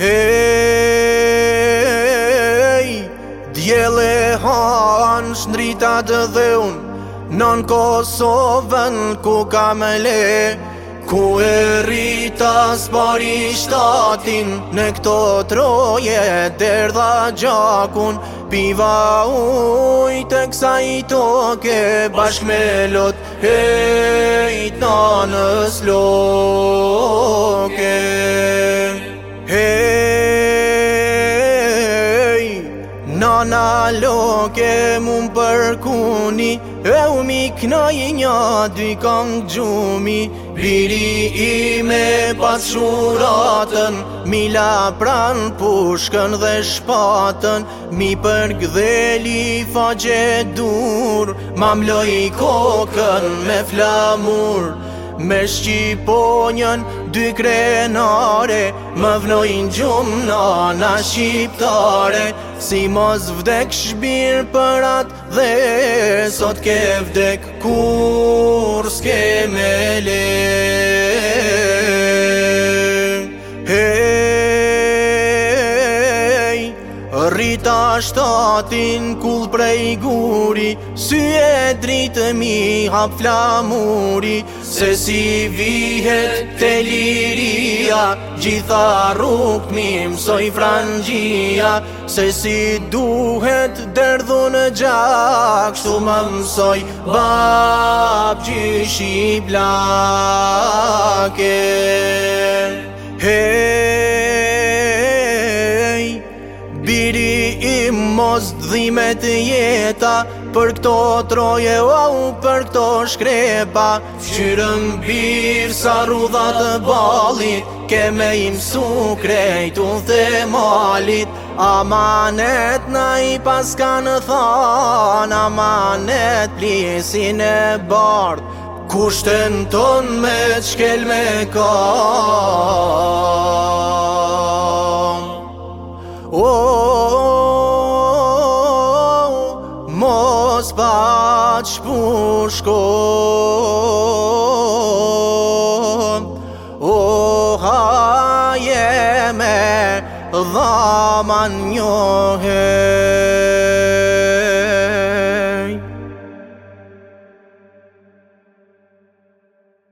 Ej, djele han, shndrita të dhe unë Në Kosovën ku ka me le Ku e rrita s'pari shtatin Në këto troje derdha gjakun Piva ujtë kësa i toke Bashk me lot e i tanës loke Na na lo ke mun për E u mi kna i nja dy kong gjumi Biri i me pas shuratën Mi pran pushkën dhe shpatën Mi për gdheli fa dur Mam loj i kokën me flamur Me Shqiponjën dy krenare Më vnojnë gjumë nana Shqiptare Si mos vdek shbirë për atë dhe Sot ke vdek kur s'ke me lejë Ta shtatin kull prej guri Sy e dritë mi hap flamuri Se si vihet të liria Gjitha rukë mi mësoj frangia Se si duhet dërdhu në gjak Shtu më mësoj bab gjysh i blake mos të jeta Për këto troje o u për këto shkrepa Fqyrën birë sa rudat të balit Ke im su krejt u dhe malit Amanet na i paska në than Amanet plisin e bard Kushten ton me shkel me kar mos bach pun shkon O ha jeme dhaman njohet